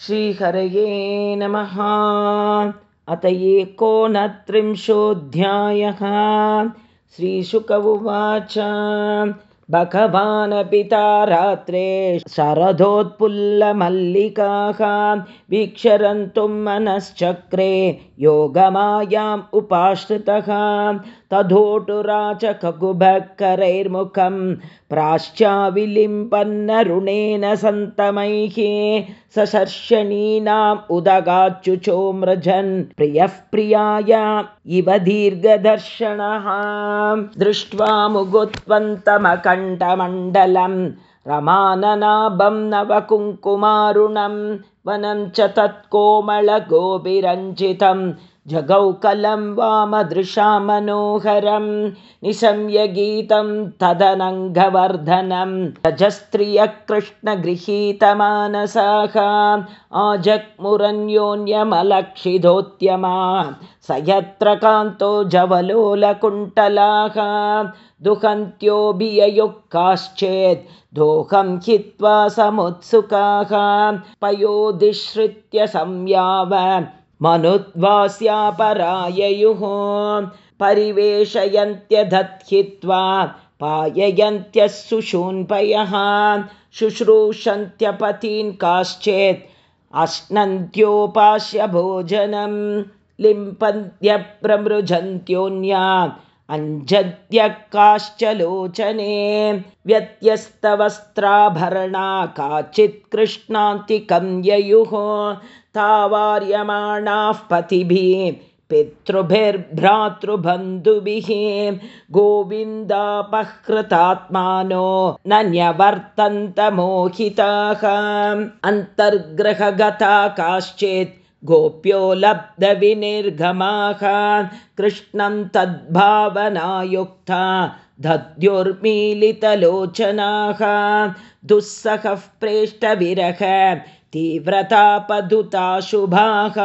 श्रीहरये नमः। अत एकोनत्रिंशोऽध्यायः श्रीशुक उवाच। भगवानपिता रात्रे शरदोत्पुल्लमल्लिकाः वीक्षरन्तुं मनश्चक्रे योगमायाम् उपाश्रितः। तथोटुराचककुभकरैर्मुखं प्राश्चाविलिम्पन्नरुणेन सन्तमैः सशर्षणीनाम् उदगाच्युचोमृजन् प्रियः प्रियाय इव दीर्घदर्शनः। दृष्ट्वा मुगुत्वन्तमकण्ठमण्डलं रमाननाभं नवकुङ्कुमारुणं वनं च तत्कोमलगोभिरञ्जितं जगौकलं वामदृशा मनोहरं निशम्यगीतं तदनङ्गवर्धनं रजस्त्रियः कृष्णगृहीतमानसाः यत्र कान्तो जवलोलकुण्टलाः दुहन्त्योऽभिययुक्काश्चेत् दोहं हित्वा समुत्सुकाः पयोधिश्रित्य संयाव मनुद्वास्यापराययुः परिवेशयन्त्यदत्थित्वा पाययन्त्यः सुशून्पयः शुश्रूषन्त्यपतीन् काश्चेत् अश्नन्त्योपास्य भोजनं लिम्पन्त्यप्रमृजन्त्योन्या अञ्जद्य काश्च लोचने व्यत्यस्तवस्त्राभरणा काचित् कृष्णान्तिकं ययुः तावार्यमाणाः पतिभिः पितृभिर्भ्रातृबन्धुभिः गोविन्दापहृतात्मानो न न्यवर्तन्तमोहिताः अन्तर्ग्रहगता काश्चित् गोप्यो लब्धविनिर्गमाः कृष्णं तद्भावनायुक्ता दद्युर्मीलितलोचनाः दुःसहः प्रेष्टविरह तीव्रतापधुताशुभाः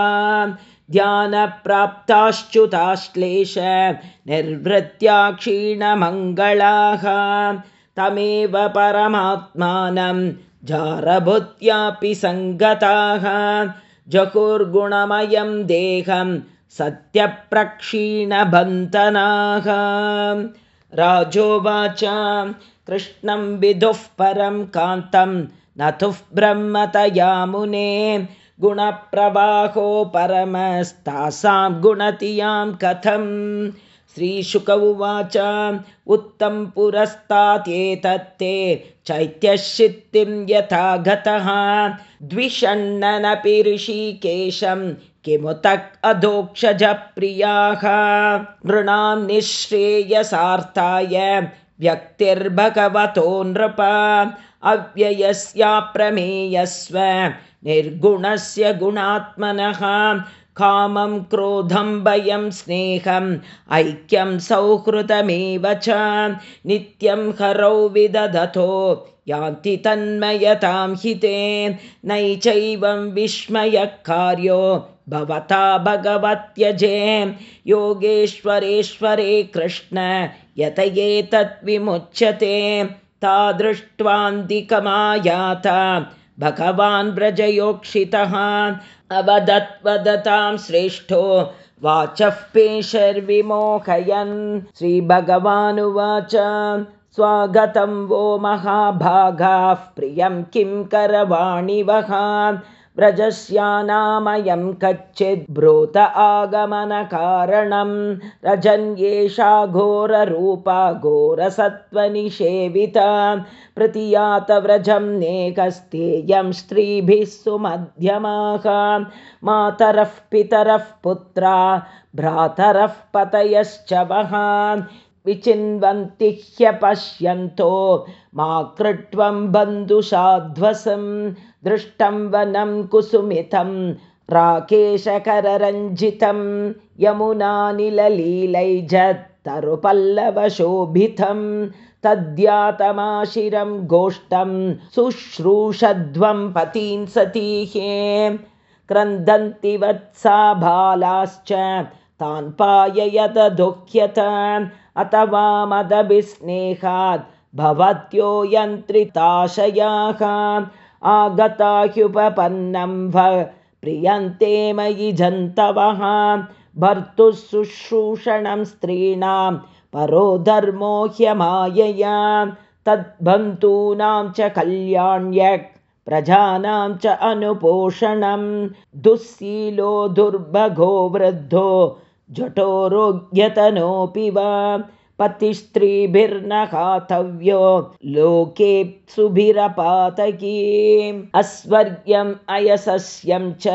ध्यानप्राप्ताश्च्युताश्लेष निर्वृत्या क्षीणमङ्गलाः तमेव परमात्मानं जारभूत्यापि सङ्गताः जहुर्गुणमयं देहं सत्यप्रक्षीणबन्तनाः राजोवाच कृष्णं विदुः परं कान्तं नतुः ब्रह्मतया मुने। गुणप्रवाहो परमस्तासां गुणतियां कथम् श्रीशुक उवाच उत्तं पुरस्तात्येतत्ते चैत्यशित्तिं यथा गतः द्विषण्णनपि ऋषिकेशं किमुतक् अधोक्षजप्रियाः। नृणां निःश्रेयसार्थाय व्यक्तिर्भगवतो नृप। अव्ययस्याप्रमेयस्व निर्गुणस्य गुणात्मनः कामं क्रोधं भयं स्नेहम् ऐक्यं सौहृदमेव च। नित्यं हरौ विदधतो यान्ति तन्मयतां हिते। नैचैवं विस्मयकार्यो भवता भगवत्यजे। योगेश्वरेश्वरे कृष्ण यत एतत् विमुच्यते तादृष्ट्वान्तिकमायाता भगवान् व्रजयोक्षितः अवदत्वदतां श्रेष्ठो वाचः पेशर्विमोहयन् श्रीभगवानुवाच स्वागतं वो महाभागाः प्रियं किं करवाणि वः व्रजस्यानामयं कच्चिद्ब्रूत आगमनकारणं। रजन्येषा घोररूपा घोरसत्त्वनिषेविता। प्रतियातव्रजं नेकस्तेयं स्त्रीभिः सुमध्यमाः। मातरः पितरः पुत्रा भ्रातरः पतयश्च वः विचिन्वन्ति ह्यपश्यन्तो। मा कृट्वं बन्धुषाध्वसं दृष्टं वनं कुसुमितं राकेशकररञ्जितं यमुनानिललीलैजत्तरुपल्लवशोभितं तद्यातमाशिरं गोष्ठं शुश्रूषध्वं पतीन् सतीः। क्रन्दन्ति वत्सा बालाश्च तान् पाययत दुह्यत अथवा मदभिस्नेहात् भवत्यो यन्त्रिताशयाः आगता ह्युपपन्नं भ प्रियन्ते मयि जन्तवः भर्तुः शुश्रूषणं स्त्रीणां परो धर्मो ह्यमायया तद्बन्धूनां च कल्याण्यक् प्रजानां च अनुपोषणं दुःशीलो दुर्भगो वृद्धो जठोरोग्यतनोऽपि वा पतिस्त्रीभिर्न खातव्यो लोकेप्सुभिरपातकीम् अस्वर्ग्यम् अयसस्यं च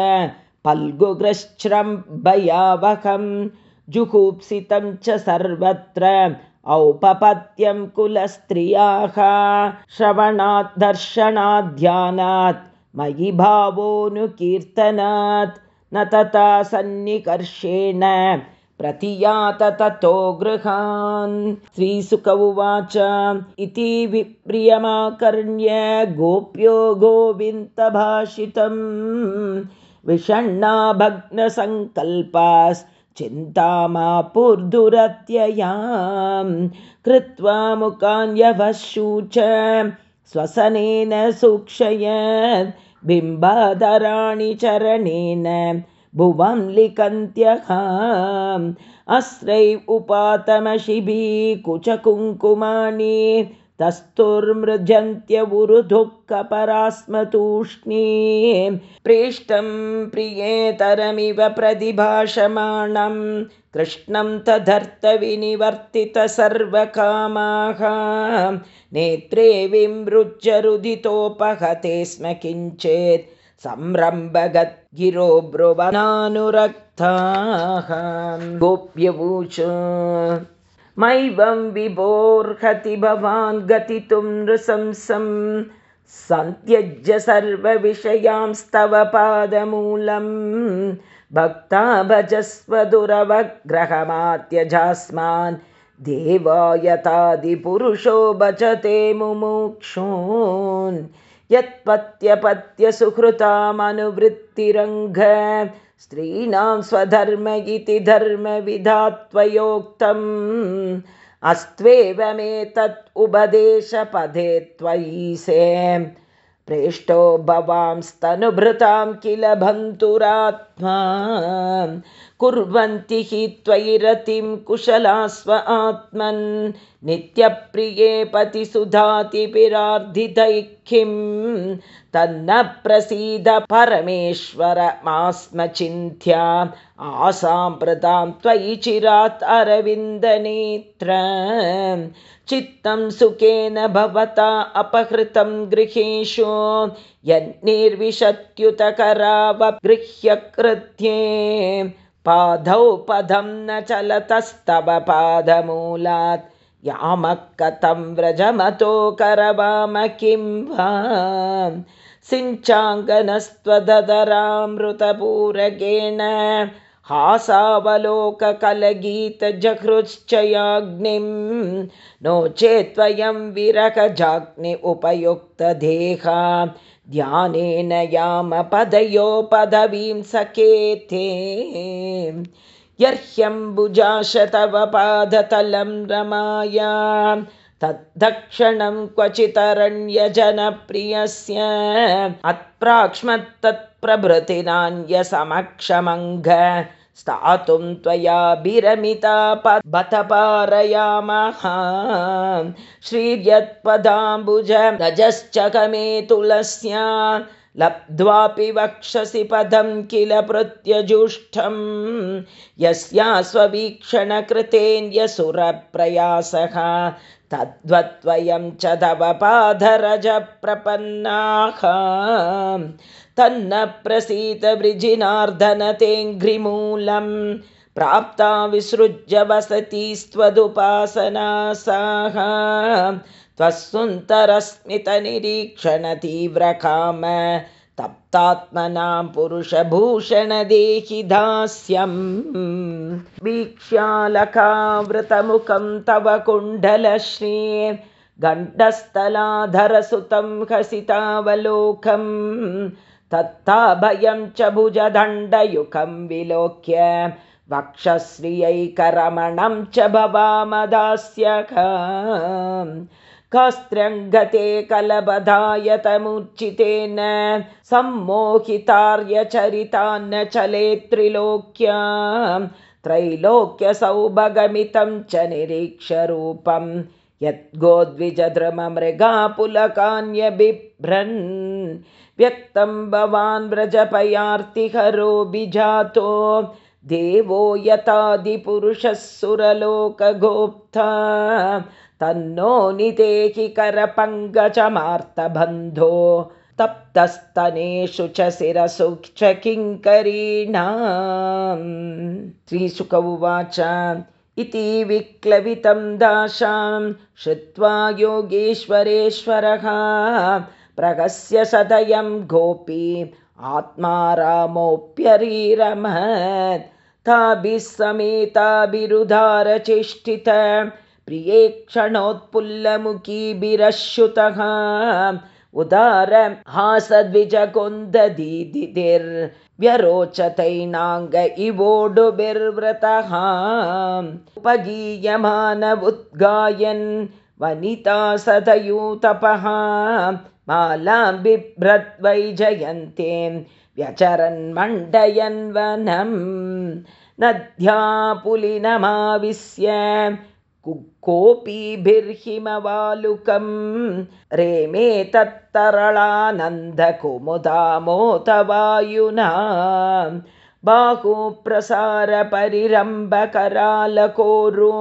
पल्गुग्रश्रं भयावहं जुगुप्सितं च सर्वत्र औपपत्यं कुलस्त्रियाः। श्रवणात् दर्शनात् ध्यानात् मयि भावोऽनुकीर्तनात् न तथा सन्निकर्षेण प्रतियात ततो गृहान्। श्रीसुक उवाच इति विप्रियमाकर्ण्य गोप्यो गोविन्दभाषितम्। विषण्णा भग्नसङ्कल्पाश्चिन्तामापुर्दुरत्ययां कृत्वा मुकान्यवशूच स्वसनेन सूक्षयत् बिम्बाधराणि चरणेन भुवं लिखन्त्यहाम्। अस्रैव उपातमशिभी कुचकुङ्कुमानि तस्तुर्मृजन्त्यवुरुदुःखपरास्मतूष्णी प्रेष्टं प्रियेतरमिव प्रतिभाषमाणं। कृष्णं तदर्थविनिवर्तित सर्वकामाः। नेत्रे विमृज्यरुदितोपहते स्म किञ्चेत् संरम्भगद्गिरो ब्रुवनानुरक्ताः गोप्यवूच मैवं विभोर्हति भवान् गतितुं नृशंसं। सन्त्यज्य सर्वविषयांस्तव पादमूलं भक्ता भजस्व दुरवग्रहमात्यजास्मान्। देवायतादिपुरुषो भजते मुमुक्षून्। यत्पत्यपत्यसुहृतामनुवृत्तिरङ्घ स्त्रीणां स्वधर्म इति धर्मविधात्वयोक्तम् अस्त्वेवमेतत् उपदेशपदे त्वयि से। प्रेष्टो भवांस्तनुभृतां किल बन्धुरात्मा कुर्वन्ति हि त्वयि रतिं कुशलास्व आत्मन्। नित्यप्रिये पतिसुधातिभिरार्धितैखिं तन्न प्रसीद परमेश्वरमास्मचिन्त्या आसाम्प्रतां त्वयि चिरात् अरविन्दनेत्र। चित्तं सुखेन भवता अपहृतं गृहेषु। यन्निर्विशत्युतकरावगृह्य कृत्ये पादौ पदं न चलतस्तव पादमूलात्। यामः कथं व्रजमतो करवाम किं वा? सिञ्चाङ्गनस्त्वदरामृतपूरकेण हासावलोककलगीतजहृश्चयाग्निं नो चेत्त्वयं विरहजाग्नि उपयुक्तदेहा। ध्यानेन यामपदयो पदवीं सकेते यर्ह्यम्बुजाशतव पादतलं रमाया तद्दक्षणं क्वचितरण्यजनप्रियस्य अत्प्राक्ष्मत्तत्प्रभृतिनान्यसमक्षमङ्घ स्थातुं त्वया विरमिता पारयामः। श्रीर्यत्पदाम्बुज गजश्च कमे तुलस्या लब्ध्वापि वक्षसि पदं किल प्रत्यजुष्टं यस्या स्ववीक्षणकृतेऽन्यसुरप्रयासः तद्वत्वयं च तव पादरजप्रपन्नाः तन्न प्रसीदवृजिनार्दनतेऽङ्घ्रिमूलं प्राप्ता विसृज्य वसति स्वदुपासनासाः त्वस्सुन्दरस्मितनिरीक्षणतीव्रकाम तप्तात्मनां पुरुषभूषणदेहि दास्यम् वीक्ष्यालकावृतमुखं तव कुण्डलश्री गण्डस्थलाधरसुतं हसितावलोकं तत्ताभयं च भुजदण्डयुकं विलोक्य वक्षश्रियैकरमणं च भवामदास्यक कास्त्र्यङ्गते कलबधायतमुर्चितेन सम्मोहितार्यचरितान्न चले त्रिलोक्या। त्रैलोक्यसौभगमितं च निरीक्षरूपं। यद्गोद्विजद्रममृगापुलकान्यबिभ्रन् व्यक्तं भवान् व्रजपयार्तिहरो बिजातो देवो यतादिपुरुषः सुरलोकगोप्ता। तन्नो निदेहि करपङ्कजमार्तबन्धो। तप्तस्तनेषु च शिरसु च किङ्करीणाम् श्रीसुक उवाच। इति विक्लवितं दाशां। श्रुत्वा योगेश्वरेश्वरः प्रगस्य सदयं गोपी। आत्मा रामोऽप्यरीरमत् ताभिः समेताभिरुधारचेष्टित प्रिये क्षणोत्पुल्लमुखीभिरश्युतः उदार हासद्विजकुन्ददीदिर्व्यरोचतैनाङ्ग इवोडुभिर्व्रतः। उपगीयमान उद्गायन् वनिता सदयूतपः मालां बिभ्रद्वै जयन्ते व्यचरन्मण्डयन् वनम् नद्या पुलिनमाविश्य कोऽपीभिर्हिमवालुकं रेमे तत्तरलानन्दकुमुदामोतवायुना बाहुप्रसारपरिरम्भकरालकोरु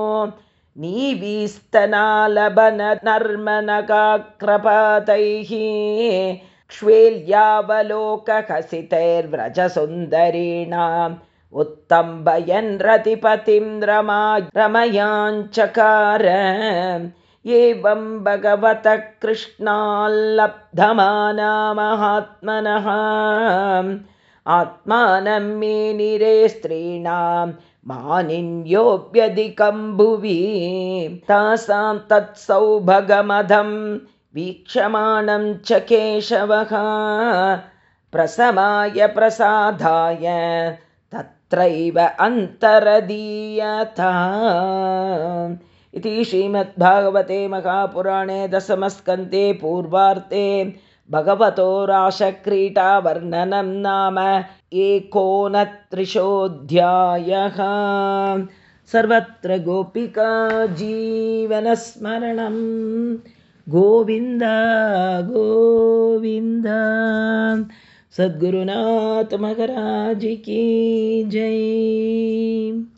नीवीस्तनालबननर्मनगाक्रपातैः क्ष्वेल्यावलोककसितैर्व्रजसुन्दरीणाम् उत्तम्बयन् रतिपतिं रमा रमयाञ्चकार। एवं भगवतः कृष्णाल्लब्धमाना महात्मनः आत्मानं मे निरे स्त्रीणां मानिन्योऽप्यधिकं भुवि तासां तत्सौभगमधं वीक्षमाणं च केशवः प्रसमाय प्रसादाय तत्रैव अन्तरदीयता। इति श्रीमद्भागवते महापुराणे दशमस्कन्ते पूर्वार्ते भगवतो राशक्रीटावर्णनं नाम एकोनत्रिशोऽध्यायः। सर्वत्र गोपिका जीवनस्मरणं। गोविन्द गोविन्द। सद्गुरुनाथ महाराज की जय